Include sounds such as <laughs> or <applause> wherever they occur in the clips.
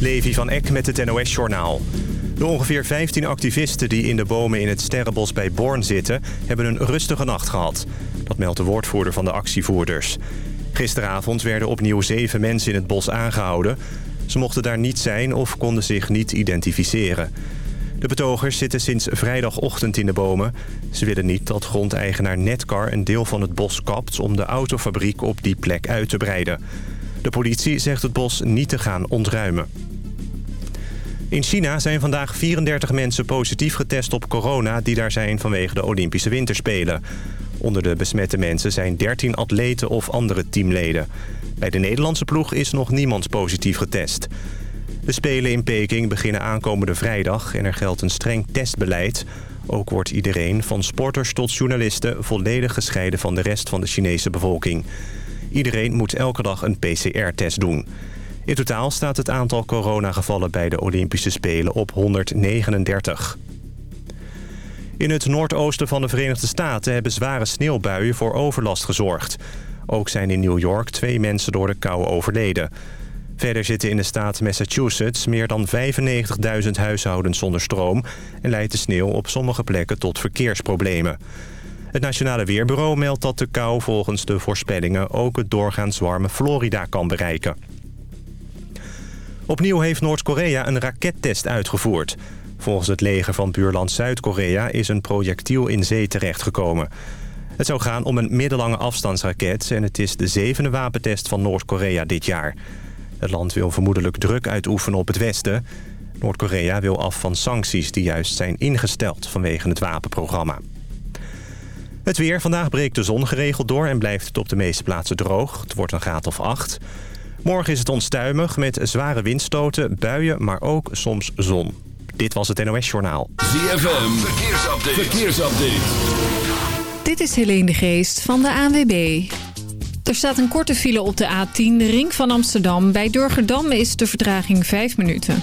Levi van Eck met het NOS-journaal. De ongeveer 15 activisten die in de bomen in het Sterrenbos bij Born zitten... hebben een rustige nacht gehad. Dat meldt de woordvoerder van de actievoerders. Gisteravond werden opnieuw zeven mensen in het bos aangehouden. Ze mochten daar niet zijn of konden zich niet identificeren. De betogers zitten sinds vrijdagochtend in de bomen. Ze willen niet dat grondeigenaar Netcar een deel van het bos kapt... om de autofabriek op die plek uit te breiden. De politie zegt het bos niet te gaan ontruimen. In China zijn vandaag 34 mensen positief getest op corona... die daar zijn vanwege de Olympische Winterspelen. Onder de besmette mensen zijn 13 atleten of andere teamleden. Bij de Nederlandse ploeg is nog niemand positief getest. De Spelen in Peking beginnen aankomende vrijdag... en er geldt een streng testbeleid. Ook wordt iedereen, van sporters tot journalisten... volledig gescheiden van de rest van de Chinese bevolking. Iedereen moet elke dag een PCR-test doen. In totaal staat het aantal coronagevallen bij de Olympische Spelen op 139. In het noordoosten van de Verenigde Staten hebben zware sneeuwbuien voor overlast gezorgd. Ook zijn in New York twee mensen door de kou overleden. Verder zitten in de staat Massachusetts meer dan 95.000 huishoudens zonder stroom... en leidt de sneeuw op sommige plekken tot verkeersproblemen. Het Nationale Weerbureau meldt dat de kou volgens de voorspellingen... ook het doorgaans warme Florida kan bereiken. Opnieuw heeft Noord-Korea een rakettest uitgevoerd. Volgens het leger van buurland Zuid-Korea is een projectiel in zee terechtgekomen. Het zou gaan om een middellange afstandsraket... en het is de zevende wapentest van Noord-Korea dit jaar. Het land wil vermoedelijk druk uitoefenen op het Westen. Noord-Korea wil af van sancties die juist zijn ingesteld vanwege het wapenprogramma. Het weer. Vandaag breekt de zon geregeld door en blijft het op de meeste plaatsen droog. Het wordt een graad of 8. Morgen is het onstuimig met zware windstoten, buien, maar ook soms zon. Dit was het NOS Journaal. ZFM. Verkeersupdate. Verkeersupdate. Dit is Helene de Geest van de ANWB. Er staat een korte file op de A10, de ring van Amsterdam. Bij Durgerdam is de vertraging 5 minuten.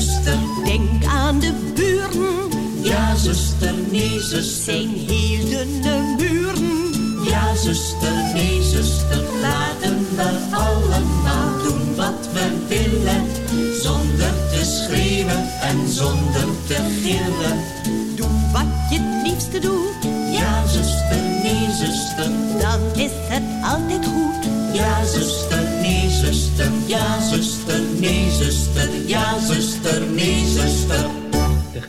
zuster. Denk aan de buren. Ja, zuster, nee, zuster. Zijn heel dunne muren. Ja, zuster.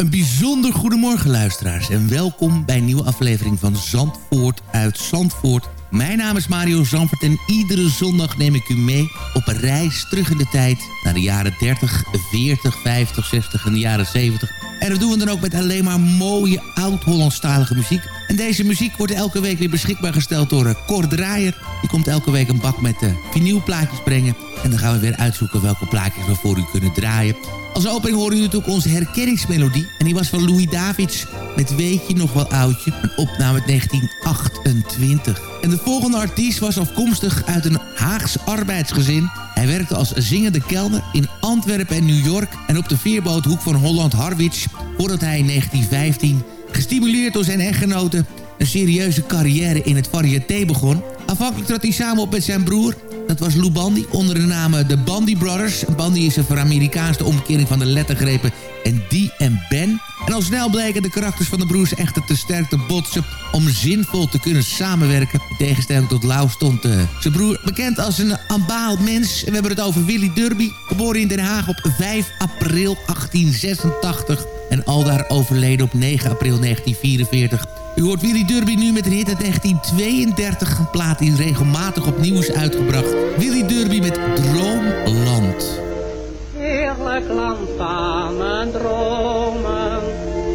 Een bijzonder goedemorgen luisteraars en welkom bij een nieuwe aflevering van Zandvoort uit Zandvoort. Mijn naam is Mario Zandvoort en iedere zondag neem ik u mee op een reis terug in de tijd naar de jaren 30, 40, 50, 60 en de jaren 70. En dat doen we dan ook met alleen maar mooie oud-Hollandstalige muziek. En deze muziek wordt elke week weer beschikbaar gesteld door Cor Draaier. Die komt elke week een bak met uh, vinylplaatjes brengen. En dan gaan we weer uitzoeken welke plaatjes we voor u kunnen draaien. Als opening horen u natuurlijk onze herkenningsmelodie. En die was van Louis Davids met Weet je nog wel oudje. Een opname uit 1928. En de volgende artiest was afkomstig uit een Haags arbeidsgezin. Hij werkte als zingende kelner in Antwerpen en New York... en op de veerboothoek van Holland-Harwich... voordat hij in 1915, gestimuleerd door zijn echtgenote... een serieuze carrière in het variété begon. Afhankelijk trad hij samen op met zijn broer... Dat was Lou Bandy onder de naam de Bandy Brothers. Bandy is een voor Amerikaanse omkering van de lettergrepen en die en Ben. En al snel bleken de karakters van de broers echter te sterk te botsen... om zinvol te kunnen samenwerken. In tegenstelling tot Lau stond uh, zijn broer bekend als een ambaald mens. En we hebben het over Willy Derby, geboren in Den Haag op 5 april 1886... en aldaar overleden op 9 april 1944... U hoort Willy Derby nu met een hit uit 1932. Een plaat die regelmatig opnieuw is uitgebracht. Willy Derby met Droomland. Heerlijk land van mijn dromen.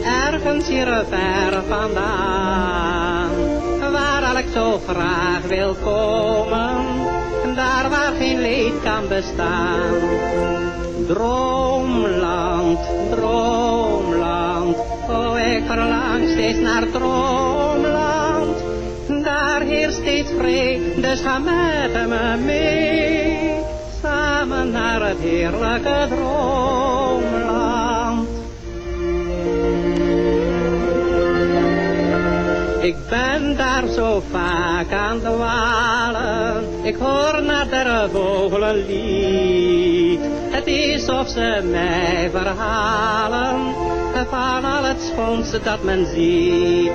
Ergens hier ver vandaan. Waar ik zo graag wil komen. Daar waar geen leed kan bestaan. Droomland, droomland. Oh, ik verlang steeds naar droomland. Daar heerst steeds vrede, dus ga met me mee. Samen naar het heerlijke droomland. Ik ben daar zo vaak aan het walen. Ik hoor naar de vogelen lied. Het is of ze mij verhalen van al het schoonste dat men ziet.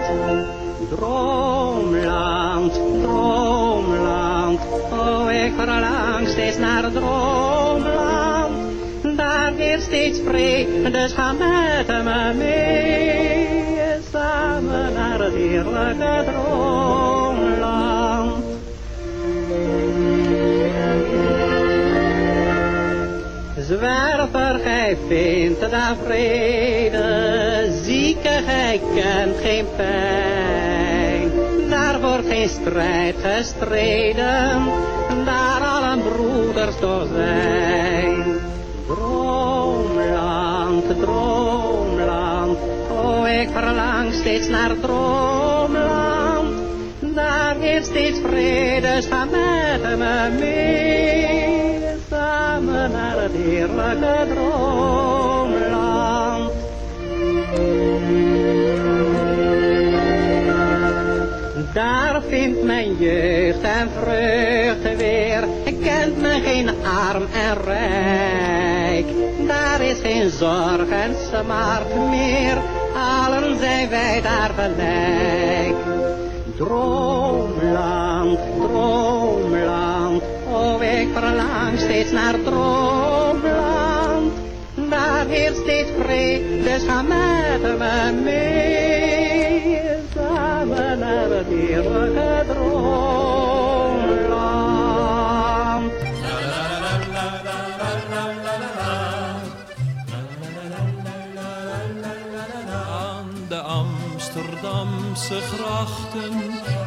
Droomland, droomland, oh ik verlang steeds naar droomland. Daar heerst steeds vrede, dus ga met me mee. samen naar het heerlijke droomland. Zwerver, gij vindt daar vrede, zieke, gij kent geen pijn. Daar wordt geen strijd gestreden, daar allen broeders door zijn. Droomland, droomland, oh ik verlang steeds naar droomland. Daar heeft steeds vrede, ga met me mee, samen naar het heerlijke droomland. Daar vindt mijn jeugd en vreugde weer, kent men geen arm en rijk. Daar is geen zorg en smart meer, allen zijn wij daar gelijk. Droomland, droomland, ik verlang steeds naar droomland. Daar heerst steeds vrede, dus ga met me mee, samen naar het heerlijke droomland. Aan de Amsterdamse grachten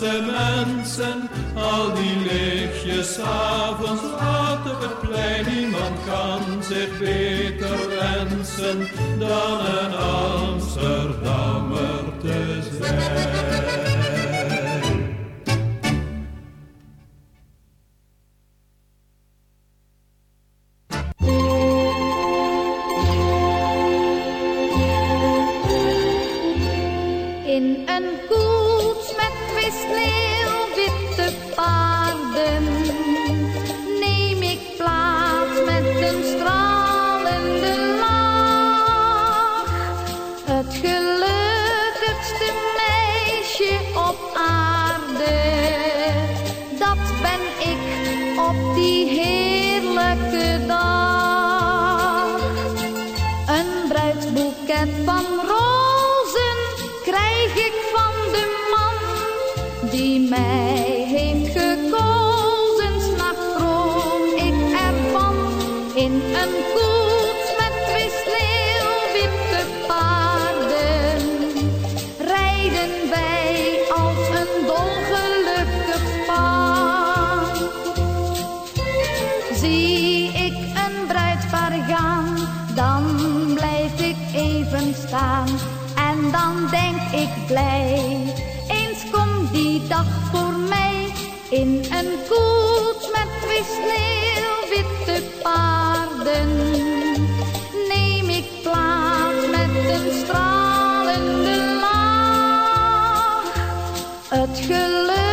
Amsterdamse mensen, al die lichtjes avonds laat het plein. Niemand kan zich beter wensen dan een Amsterdammer staan. En dan denk ik blij, eens komt die dag voor mij. In een koets met twee sneeuwwitte paarden. Neem ik plaats met een stralende lach. Het gelukkigste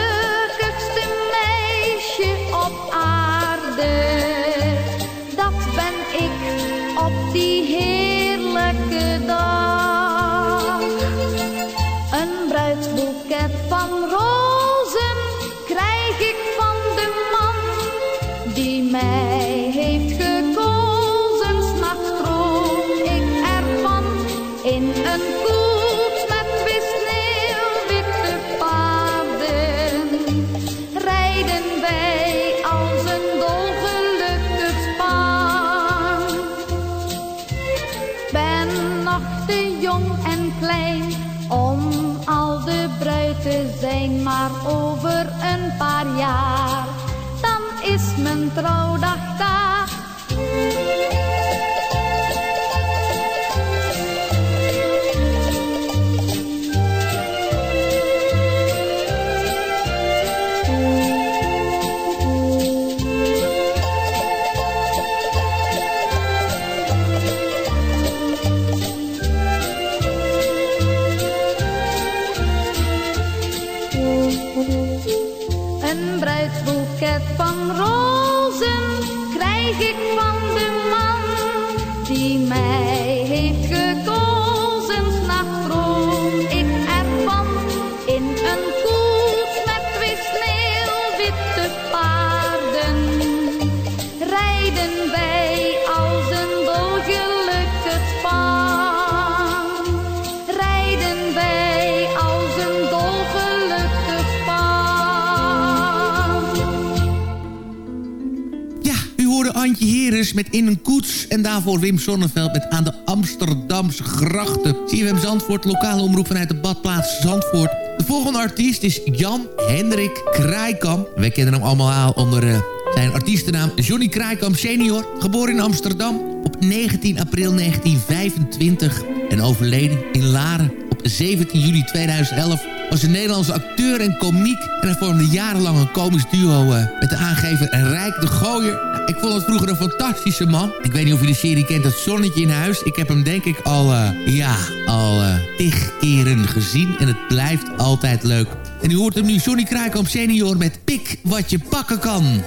Met In een Koets. En daarvoor Wim Sonneveld met Aan de Amsterdamse Grachten. CFM Zandvoort, lokale omroep vanuit de badplaats Zandvoort. De volgende artiest is Jan Hendrik Kraaikamp. Wij kennen hem allemaal onder eh, zijn artiestennaam Johnny Kraaikamp senior. Geboren in Amsterdam op 19 april 1925 en overleden in Laren op 17 juli 2011 was een Nederlandse acteur en komiek. En hij vormde jarenlang een komisch duo eh, met de aangever Rijk de Gooier. Ik vond het vroeger een fantastische man. Ik weet niet of je de serie kent, Het Zonnetje in Huis. Ik heb hem denk ik al, eh, ja, al uh, tig keren gezien. En het blijft altijd leuk. En u hoort hem nu, Johnny Kraaikamp senior met Pik wat je pakken kan.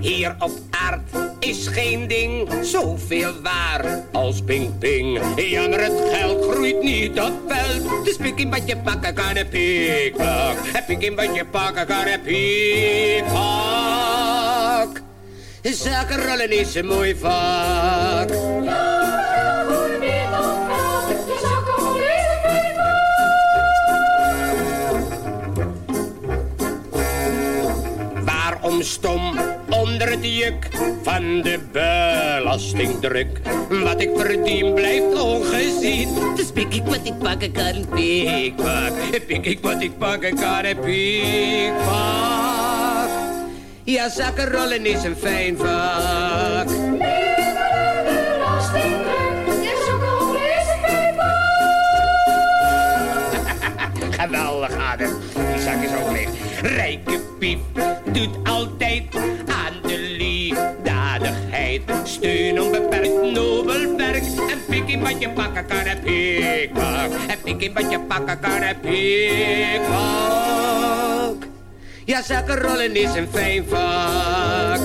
Hier op aard is geen ding zoveel waar als ping ping. Ja, maar het geld groeit niet op veld. Dus pik in wat je pakken kan een pikpak. En pik in wat je pakken kan een pikpak. Zakenrollen is een mooi vak. Waarom stom onder het juk van de belastingdruk? Wat ik verdien blijft ongezien. Dus pik ik wat ik pakken kan, pikpak. Pik ik wat ik pakken kan, pikpak. Ja, zakkenrollen is een fijn vak. <laughs> Geweldig, Adem. Die zak is ook leeg. Rijke piep doet altijd Steun onbeperkt nobel werk. En pik in wat je pakken kan, en pikpak. En pik in wat je pakken kan, en pikpak. Ja, zakkenrollen is een fijn vak.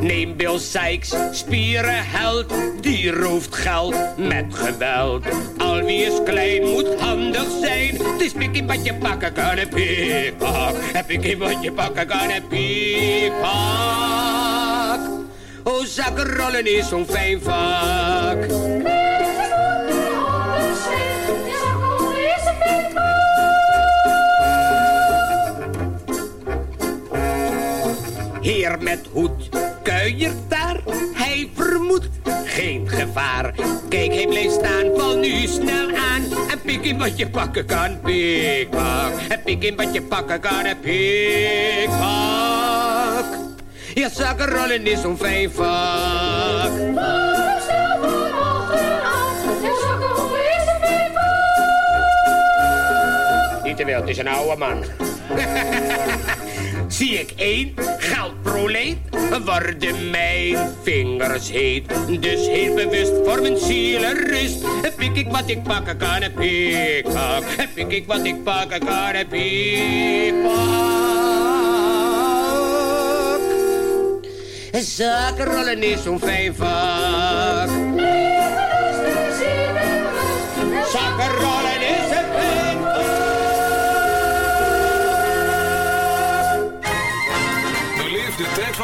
Neem Bill Sykes, spierenheld, die rooft geld met geweld. Wie is klein moet handig zijn, dus pik in wat je pakken kan en pikpak. En pik in wat je pakken kan en pikpak. Oh, zakkenrollen is zo'n fijn vak. Heer met hoed kuiert daar, hij geen gevaar. Kijk, hij blijft staan, val nu snel aan. En Pik in wat je pakken kan, pikpak. Pik in wat je pakken kan, pikpak. Ja, zakkenrollen is zo'n fijn vak. Niet te wel, het is een oude man. <laughs> Zie ik één geldproleet, worden mijn vingers heet. Dus heel bewust voor mijn ziel en rust. Pik ik wat ik pakken kan, en pikpak. Pik ik wat ik pakken kan, en pikpak. Zakenrollen is zo'n fijn.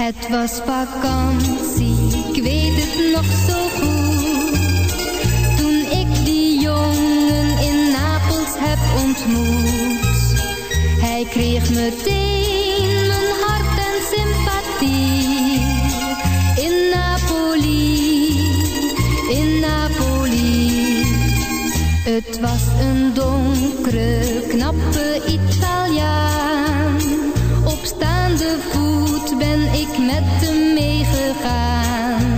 Het was vakantie, ik weet het nog zo goed. Toen ik die jongen in Napels heb ontmoet. Hij kreeg meteen mijn hart en sympathie. In Napoli, in Napoli. Het was een donkere, knappe Italiaan. Op staande voet ben ik met hem meegegaan.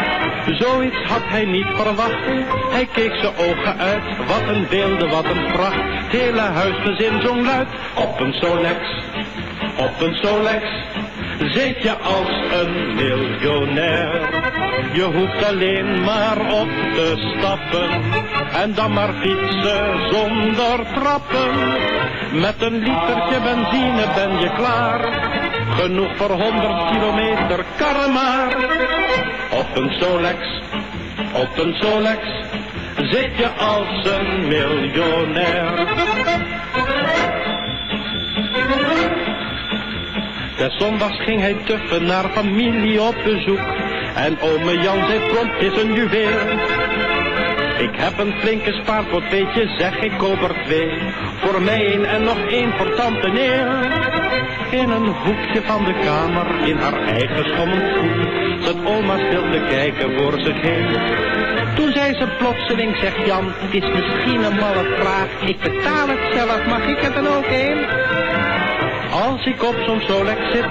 Zoiets had hij niet verwacht. Hij keek zijn ogen uit. Wat een beelden, wat een pracht. Het hele huisgezin zong luid. Op een Solex, op een Solex. Zit je als een miljonair. Je hoeft alleen maar op te stappen. En dan maar fietsen zonder trappen. Met een litertje benzine ben je klaar. Genoeg voor 100 kilometer, karren maar. Op een Solex, op een Solex, zit je als een miljonair. Des zondags ging hij tuffen naar familie op bezoek. En ome Jan zei prompt is een juweel. Ik heb een flinke spaarpot, weet je, zeg ik koop er twee. Voor mij en nog één voor tante neer. In een hoekje van de kamer, in haar eigen schommelstoel, zat oma stil te kijken voor zich heen. Toen zei ze plotseling, zegt Jan, het is misschien een malle vraag. Ik betaal het zelf, mag ik er dan ook een? Als ik op zo'n Solex zit,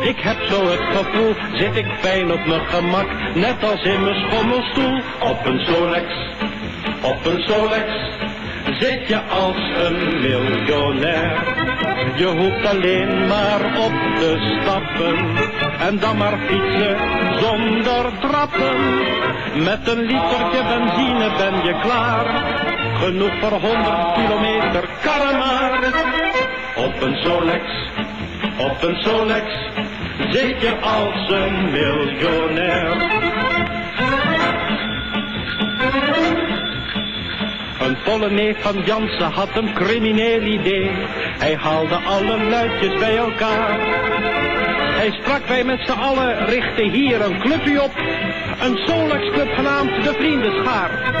ik heb zo het gevoel, zit ik fijn op mijn gemak, net als in mijn schommelstoel. Op een Solex, op een Solex, zit je als een miljonair. Je hoeft alleen maar op te stappen, en dan maar fietsen zonder trappen. Met een litertje benzine ben je klaar, genoeg voor 100 kilometer, karren maar. Op een Solex, op een Solex, zit je als een miljonair. Een volle neef van Jansen had een crimineel idee. Hij haalde alle luidjes bij elkaar. Hij sprak wij met z'n allen, richtte hier een clubje op. Een Solex club genaamd de Vriendenschaar.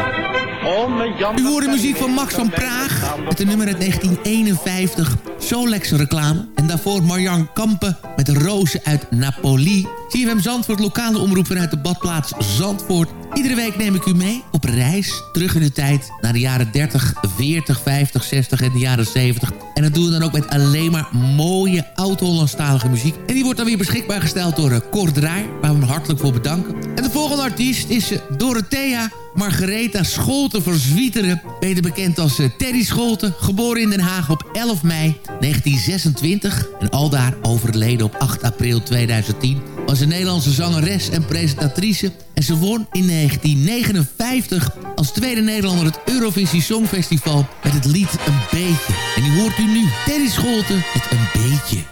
U hoorde muziek van Max van Praag met de nummer uit 1951, Solex reclame. En daarvoor Marjan Kampen met Rozen uit Napoli. CFM Zandvoort, lokale omroep vanuit de badplaats Zandvoort. Iedere week neem ik u mee op reis terug in de tijd naar de jaren 30, 40, 50, 60 en de jaren 70. En dat doen we dan ook met alleen maar mooie oud-Hollandstalige muziek. En die wordt dan weer beschikbaar gesteld door Cor Draai, waar we hem hartelijk voor bedanken. En de volgende artiest is Dorothea Margaretha Scholten van Zwieteren. Beter bekend als Terry Scholten. Geboren in Den Haag op 11 mei 1926. En aldaar overleden op 8 april 2010. Was een Nederlandse zangeres en presentatrice. En ze won in 1959 als tweede Nederlander het Eurovisie Songfestival met het lied Een Beetje. En nu hoort u nu Terry Scholten met Een Beetje.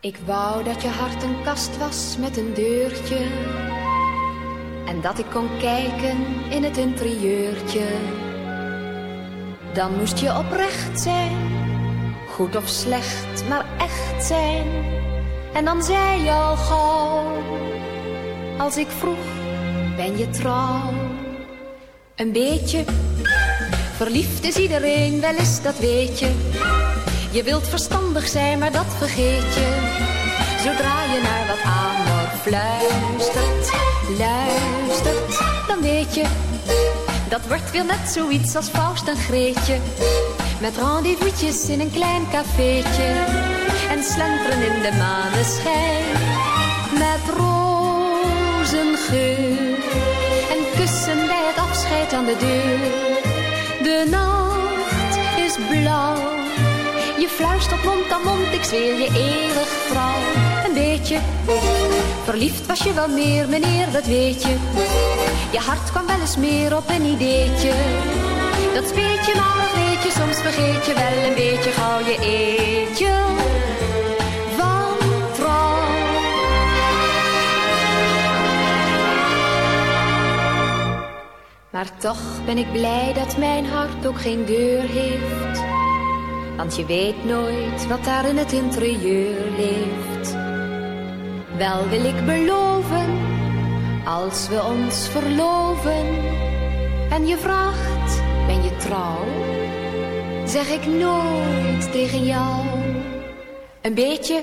Ik wou dat je hart een kast was met een deurtje en dat ik kon kijken in het interieurtje. Dan moest je oprecht zijn, goed of slecht, maar echt zijn. En dan zei je al gauw, als ik vroeg, ben je trouw? Een beetje, verliefd is iedereen, wel eens dat weet je. Je wilt verstandig zijn, maar dat vergeet je. Zodra je naar wat amor fluistert, luistert, dan weet je. Dat wordt weer net zoiets als Faust en Greetje. Met rendezvous'tjes in een klein cafeetje. En slenteren in de maneschijn. Met rozengeur. En kussen bij het afscheid aan de deur. De nacht is blauw. Je fluistert mond aan mond, ik zweer je eeuwig trouw. Een beetje, verliefd was je wel meer, meneer, dat weet je. Je hart kwam wel eens meer op een ideetje. Dat speet je maar, soms vergeet je wel een beetje gauw je eetje. Van trouw. Maar toch ben ik blij dat mijn hart ook geen deur heeft. Want je weet nooit wat daar in het interieur leeft. Wel wil ik beloven, als we ons verloven. En je vraagt, ben je trouw? Zeg ik nooit tegen jou. Een beetje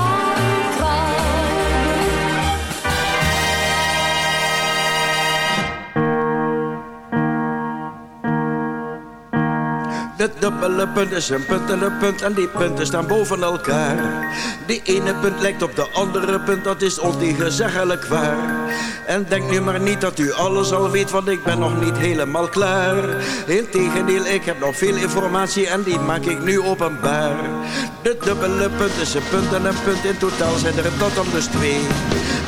De dubbele punt is een punt en een punt en die punten staan boven elkaar. Die ene punt lijkt op de andere punt, dat is ontegenzeggelijk waar. En denk nu maar niet dat u alles al weet, want ik ben nog niet helemaal klaar. Integendeel, ik heb nog veel informatie en die maak ik nu openbaar. De dubbele punt is een punt en een punt, in totaal zijn er tot om dus twee.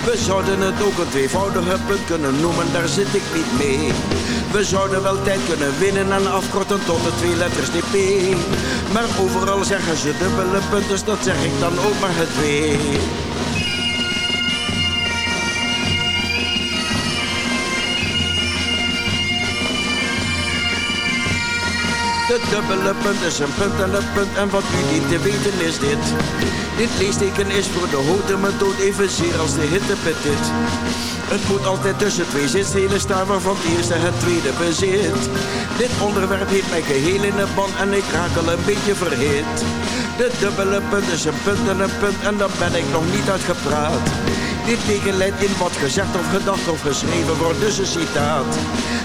We zouden het ook een tweevoudige punt kunnen noemen, daar zit ik niet mee. We zouden wel tijd kunnen winnen en afkorten tot de twee letters maar overal zeggen ze dubbele punten, dus dat zeg ik dan ook maar het weer. De dubbele punt is een punt en een punt en wat u dient te weten is dit. Dit leesteken is voor de hoogte methode evenzeer als de hittepetit. Het moet altijd tussen twee zinsdelen staan waarvan het eerste het tweede bezit. Dit onderwerp heeft mij geheel in de ban en ik raak een beetje verhit. De dubbele punt is een punt en een punt en dan ben ik nog niet uitgepraat. Dit leidt in wat gezegd of gedacht of geschreven wordt, dus een citaat.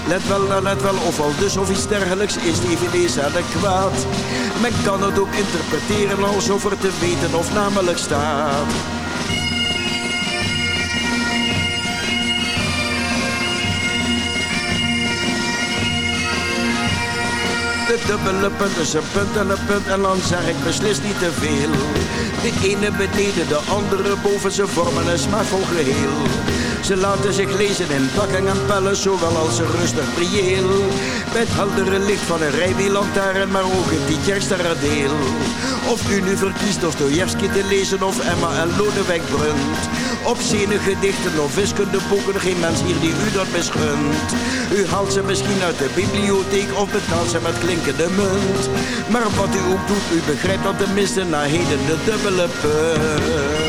Let wel, nou let wel, of al dus of iets dergelijks is eveneens adequaat. Men kan het ook interpreteren alsof er te weten of namelijk staat. Dubbele punt een punt en een punt en dan zeg ik beslist niet te veel. De ene beneden, de andere boven, ze vormen een smaakvol geheel. Ze laten zich lezen in bakken en pellen, zowel als een rustig prieel. Het heldere licht van een rijwielantaarn, maar ook in die deel. Of u nu verkiest Dostoevsky te lezen of Emma en Lodewijk Brunt. Op gedichten of wiskundeboeken, geen mens hier die u dat misgunt. U haalt ze misschien uit de bibliotheek of betaalt ze met klinkende munt. Maar wat u ook doet, u begrijpt dat tenminste na heden de dubbele punt.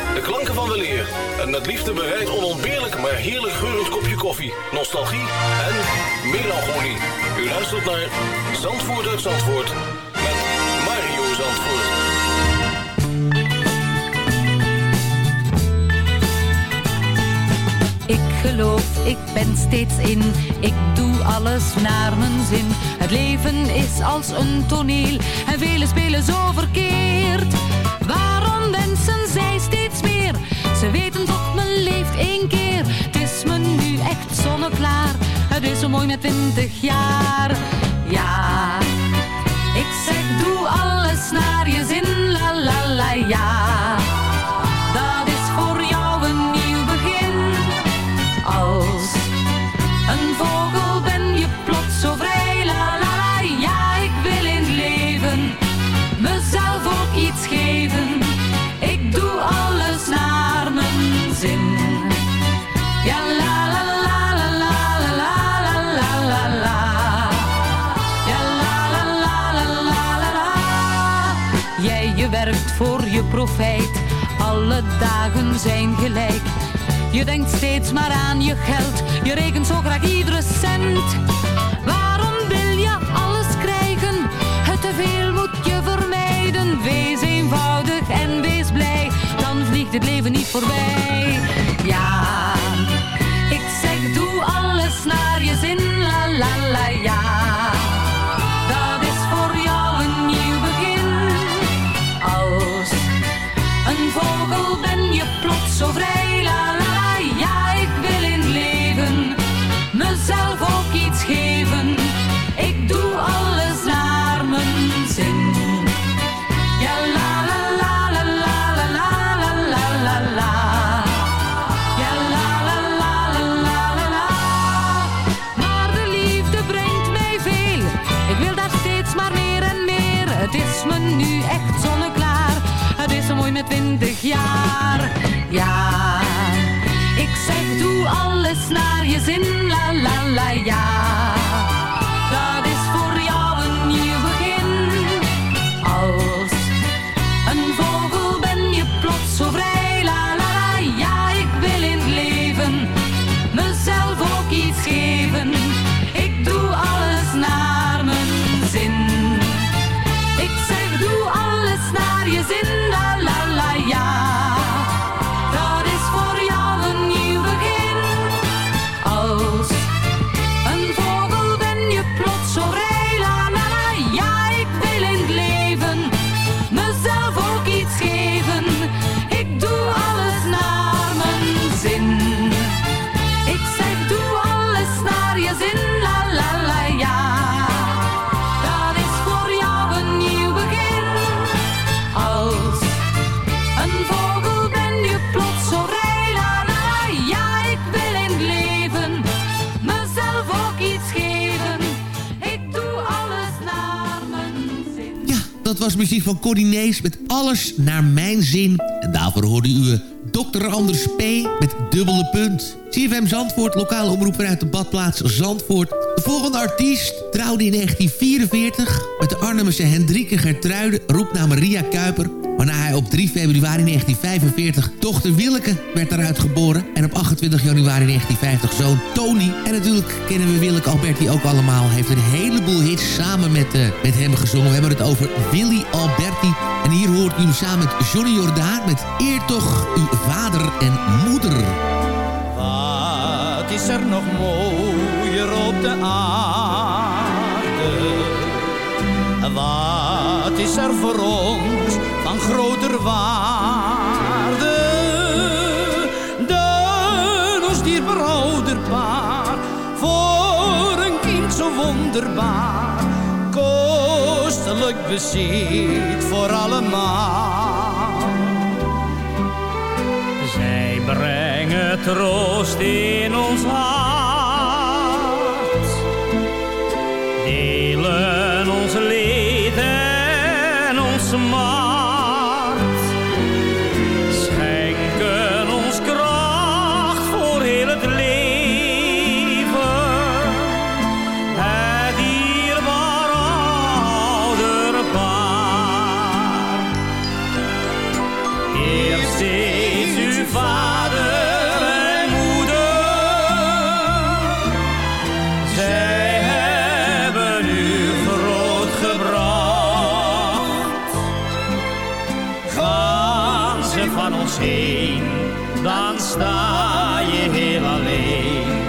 De klanken van weleer en met liefde bereid onontbeerlijk maar heerlijk geurend kopje koffie, nostalgie en melancholie. U luistert naar Zandvoort uit Zandvoort met Mario Zandvoort. Ik geloof, ik ben steeds in, ik doe alles naar mijn zin. Het leven is als een toneel en vele spelen zo verkeerd. Waarom mensen zij steeds? Ze weten toch, men leeft één keer. Het is me nu echt zonneklaar het is zo mooi met twintig jaar. Ja, ik zeg doe alles naar je zin, la la la ja. Voor je profijt. Alle dagen zijn gelijk. Je denkt steeds maar aan je geld. Je rekent zo graag iedere cent. Waarom wil je alles krijgen? Het teveel moet je vermijden. Wees eenvoudig en wees blij. Dan vliegt het leven niet voorbij. Dat was muziek van Corrie Nees met Alles naar mijn zin. En daarvoor hoorde u eh, Dr. Anders P. met dubbele punt. CFM Zandvoort, lokale omroep vanuit de badplaats Zandvoort. De volgende artiest trouwde in 1944 met de Arnhemse Hendrike Gertruide, roepnaam Ria Kuiper. Waarna hij op 3 februari 1945 dochter Willeke werd eruit geboren. En op 28 januari 1950 zoon Tony. En natuurlijk kennen we Willeke Alberti ook allemaal. Heeft een heleboel hits samen met, eh, met hem gezongen. We hebben het over Willy Alberti. En hier hoort u samen met Johnny Jordaan met Eer toch uw vader en moeder. Wat is er nog op de aarde? Wat is er voor ons van groter waarde? Dan ons dierbaar ouderpaar, voor een kind zo wonderbaar. Kostelijk bezit voor allemaal. Zij brengen troost in ons hart. Van ons heen, dan sta je heel alleen.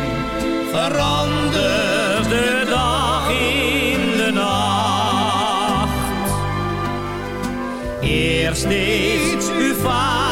Verander de dag in de nacht. Eerst steeds uw vader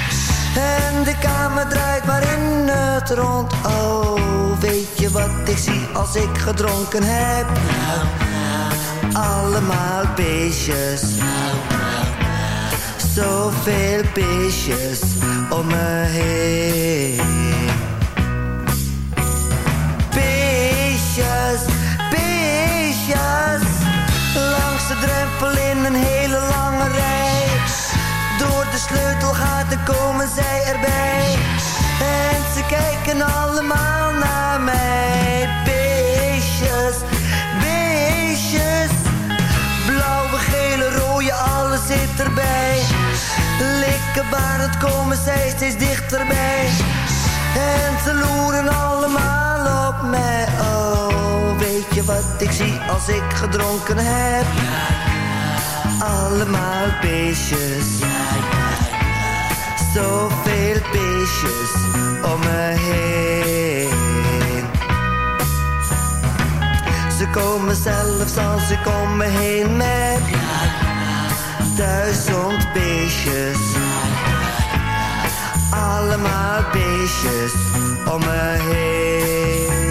En de kamer draait maar in het rond. Oh, weet je wat ik zie als ik gedronken heb? Allemaal beestjes. Zoveel beestjes om me heen. Beestjes, beestjes. Langs de drempel in een hele sleutelgaten komen zij erbij. En ze kijken allemaal naar mij. Beestjes, beestjes. Blauwe, gele, rode, alles zit erbij. Likkenbarend komen zij steeds dichterbij. En ze loeren allemaal op mij. Oh, weet je wat ik zie als ik gedronken heb? Allemaal beestjes. Zoveel beestjes om me heen. Ze komen zelfs als om me heen met duizend beestjes. Allemaal beestjes om me heen.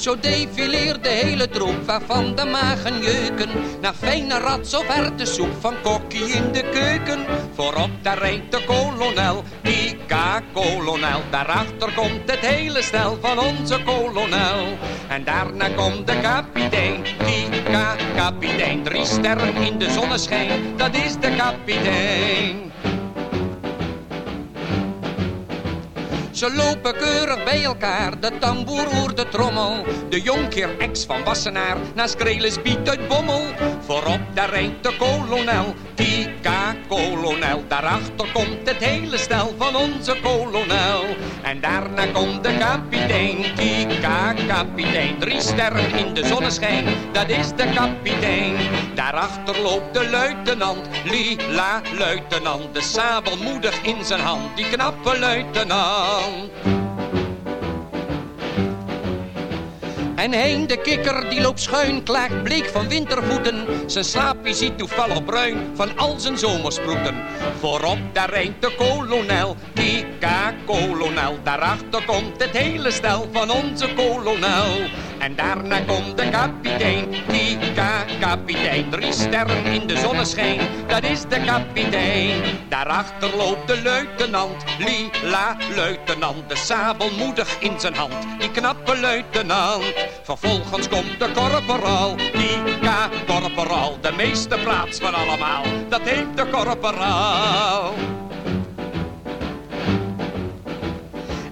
Zo defileert de hele troep waarvan de magen jeuken Naar fijne rats of erwtensoep van kokkie in de keuken Voorop daar rijdt de kolonel, Kika K-kolonel. Daarachter komt het hele stel van onze kolonel. En daarna komt de kapitein, K-kapitein. Drie sterren in de zonneschijn, dat is de kapitein. Ze lopen keurig bij elkaar, de tamboer oer de trommel. De jonkheer ex van Wassenaar, naast Krelis biedt uit Bommel. Voorop daar rijdt de kolonel, Tika kolonel. Daarachter komt het hele stel van onze kolonel. En daarna komt de kapitein, Tika kapitein. Drie sterren in de zonneschijn, dat is de kapitein. Daarachter loopt de luitenant, lila luitenant. De sabel moedig in zijn hand, die knappe luitenant. En Hein de kikker die loopt schuin, klaagt bleek van wintervoeten. Zijn slaapje ziet toevallig bruin van al zijn zomersproeten. Voorop daar rijdt de kolonel, Kika kolonel. Daarachter komt het hele stel van onze kolonel. En daarna komt de kapitein, Kika kapitein. Drie sterren in de zonneschijn, dat is de kapitein. Daarachter loopt de luitenant, lila luitenant. De sabel moedig in zijn hand, die knappe luitenant. Vervolgens komt de korporaal, Kika korporaal. De meeste plaats van allemaal, dat heet de korporaal.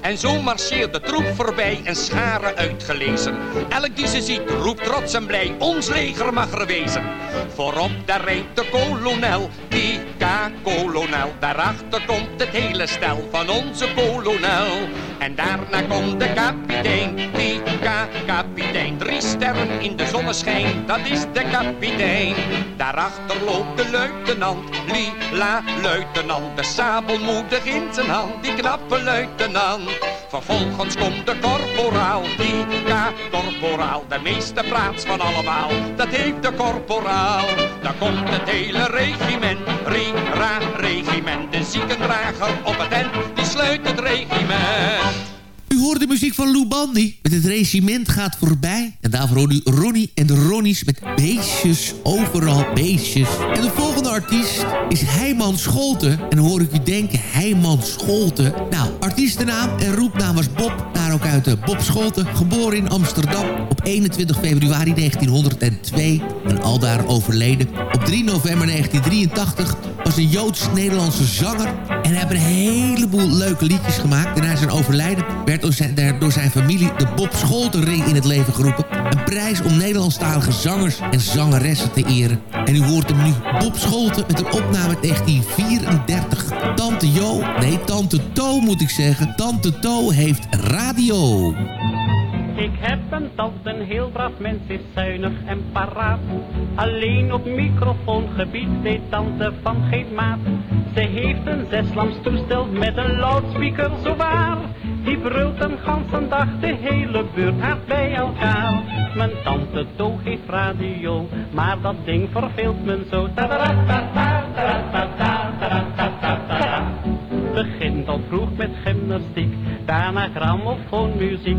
En zo marcheert de troep voorbij en scharen uitgelezen. Elk die ze ziet roept trots en blij, ons leger mag er wezen. Voorop daar rijdt de kolonel, Kika kolonel. Daarachter komt het hele stel van onze kolonel. En daarna komt de kapitein, Kika kapitein. Drie sterren in de zonneschijn, dat is de kapitein. Daarachter loopt de luitenant, lila luitenant. De sabel moedig in zijn hand, die knappe luitenant. Vervolgens komt de korporaal, Tika korporaal. De meeste plaats van allemaal, dat heet de korporaal. Dan komt het hele regiment, Rira regiment. De ziekendrager op het end, die sluit het regiment. U hoort de muziek van Lou Bandy met het regiment gaat voorbij. En daarvoor hoort u Ronnie en de Ronnies met beestjes, overal beestjes. En de volgende artiest is Heiman Scholten. En dan hoor ik u denken, Heiman Scholten. Nou, artiestennaam en roepnaam was Bob, ook uit de Bob Scholten. Geboren in Amsterdam op 21 februari 1902 en aldaar overleden. Op 3 november 1983 was een Joods-Nederlandse zanger. En heeft een heleboel leuke liedjes gemaakt. En na zijn overlijden werd door zijn, door zijn familie de Bob Scholtenring in het leven geroepen. Een prijs om Nederlandstalige zangers en zangeressen te eren. En u hoort hem nu, Bob Scholten, met een opname uit 1934. Tante Jo, nee, Tante To moet ik zeggen. Tante To heeft radio. Ik heb een tante, een heel braaf mens, is zuinig en paraat. Alleen op microfoongebied weet tante van geen maat. Ze heeft een zeslams toestel met een loudspeaker zo waar. Die brult een ganse dag de hele buurt hard bij elkaar. Mijn tante To heeft radio, maar dat ding verveelt me zo. Begint al vroeg met gymnastiek, daarna grammofoonmuziek.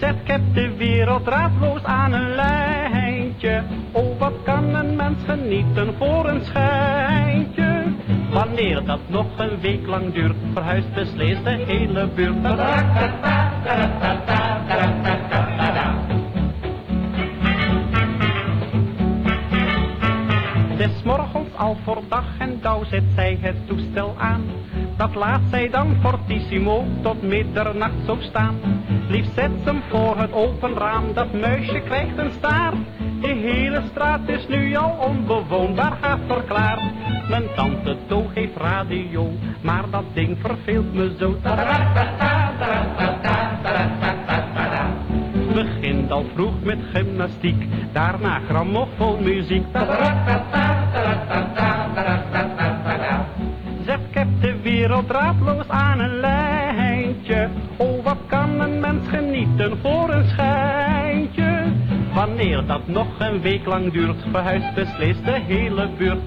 Zet, ik heb de wereld raadloos aan een lijntje. Oh, wat kan een mens genieten voor een schijntje? Wanneer dat nog een week lang duurt, verhuist beslist de hele buurt. Des morgens al voor dag en dauw zet zij het toestel aan. Dat laat zij dan fortissimo tot middernacht zo staan. Liefst zet ze hem voor het open raam, dat muisje krijgt een staart. De hele straat is nu al onbewoonbaar, haast verklaard. Mijn tante To heeft radio, maar dat ding verveelt me zo. Begint al vroeg met gymnastiek, daarna grammofoonmuziek. Zet, ik heb de wereld raadloos aan een lijntje. Oh, wat kan een mens genieten voor een schijntje? Wanneer dat nog een week lang duurt, verhuist beslist de hele buurt.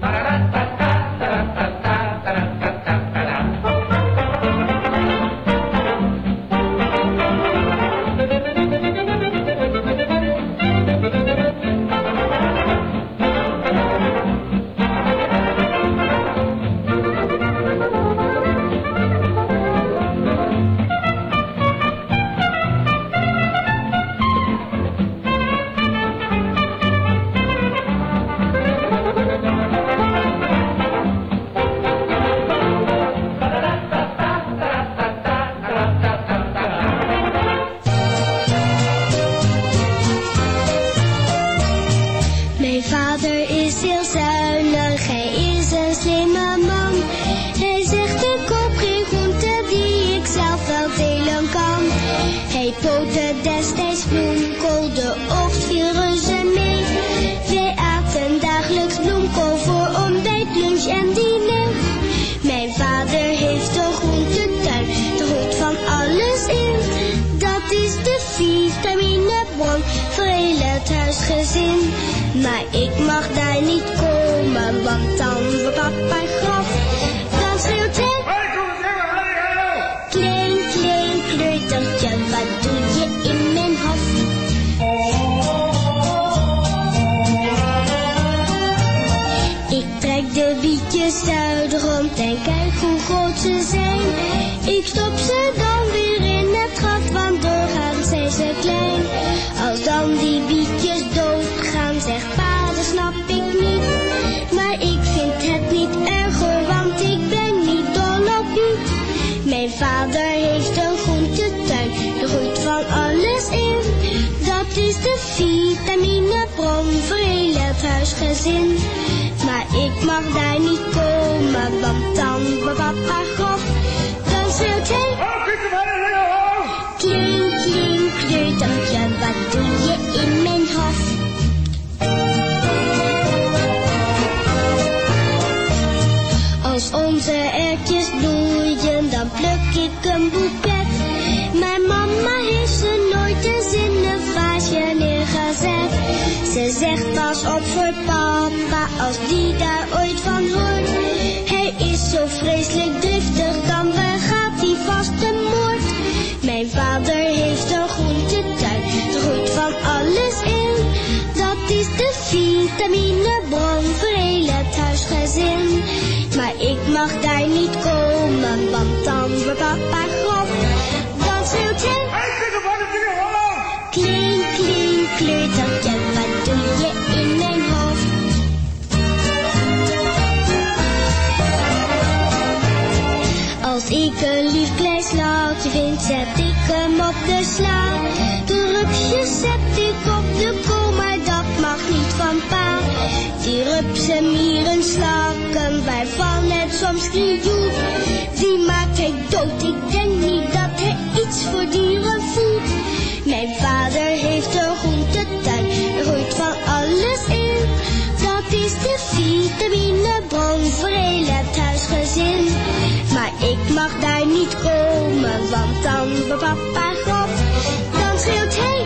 Onze erwtjes bloeien, dan pluk ik een boeket. Maar mama heeft ze nooit eens in een vaasje neergezet. Ze zegt pas op voor papa, als die daar ooit van hoort. Hij is zo vreselijk driftig, dan begaat hij vast een moord. Mijn vader heeft een groentetuin, er groeit van alles in. Dat is de vitaminebron mag daar niet komen, want dan wordt papa grof. Dan schreeuwt hij... Klein, klein kleutertje, wat doe je in mijn hoofd? Als ik een lief klein slaatje vind, zet ik hem op de sla. De rupsjes zet ik op de kool, maar dat mag niet van pa. Die rupsen, mieren, slakken, waarvan soms krioelt. Die maakt hij dood, ik denk niet dat hij iets voor dieren voelt. Mijn vader heeft een groentetuin, er groeit van alles in. Dat is de vitaminebron voor heel het huisgezin. Maar ik mag daar niet komen, want dan wordt papa grof. Dan schreeuwt hij...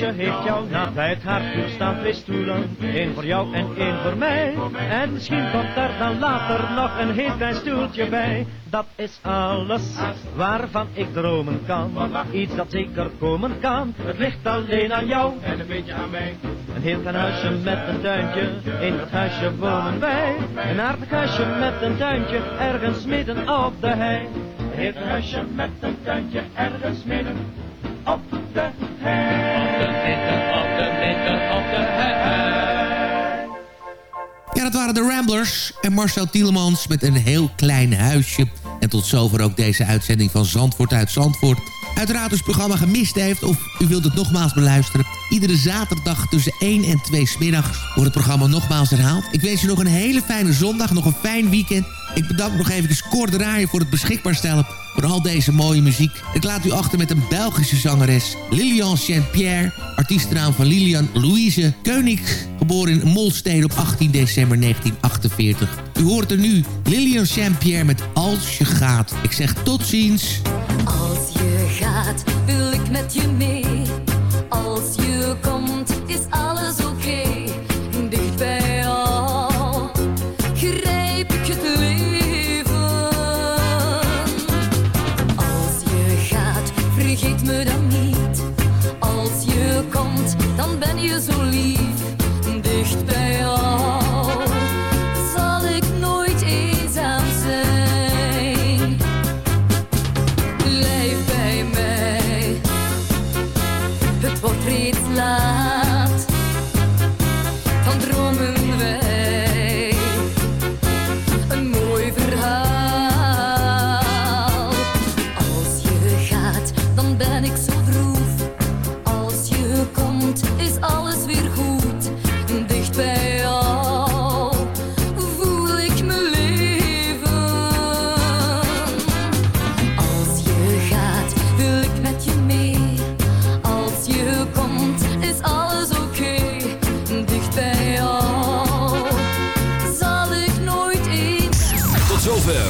Meisje heeft jouw naam. Bij het haardvuur staan twee stoelen, één voor jou en één voor mij. En misschien komt er dan later nog een heel klein stoeltje bij. Dat is alles waarvan ik dromen kan. Iets dat zeker komen kan. Het ligt alleen aan jou en een beetje aan mij. Een heel klein huisje met een tuintje, in dat huisje wonen wij. Een aardig huisje met een tuintje, ergens midden op de hei. Een heel klein huisje met een tuintje, ergens midden op de hei. Dat waren de Ramblers en Marcel Tielemans met een heel klein huisje. En tot zover ook deze uitzending van Zandvoort uit Zandvoort. Uiteraard het programma gemist heeft of u wilt het nogmaals beluisteren. Iedere zaterdag tussen 1 en 2 smiddags wordt het programma nogmaals herhaald. Ik wens u nog een hele fijne zondag, nog een fijn weekend. Ik bedank nog even Cor Draaien voor het beschikbaar stellen van al deze mooie muziek. Ik laat u achter met een Belgische zangeres, Lilian Saint-Pierre. Artiestenaam van Lilian Louise Keunig, geboren in Molstede op 18 december 1948. U hoort er nu Lilian Saint-Pierre met Als je gaat. Ik zeg tot ziens. Als je gaat, wil ik met je mee. Als je komt, is alles oké. Dicht bij jou, grijp ik het leven. Als je gaat, vergeet me dan niet. Als je komt, dan ben je zo lief.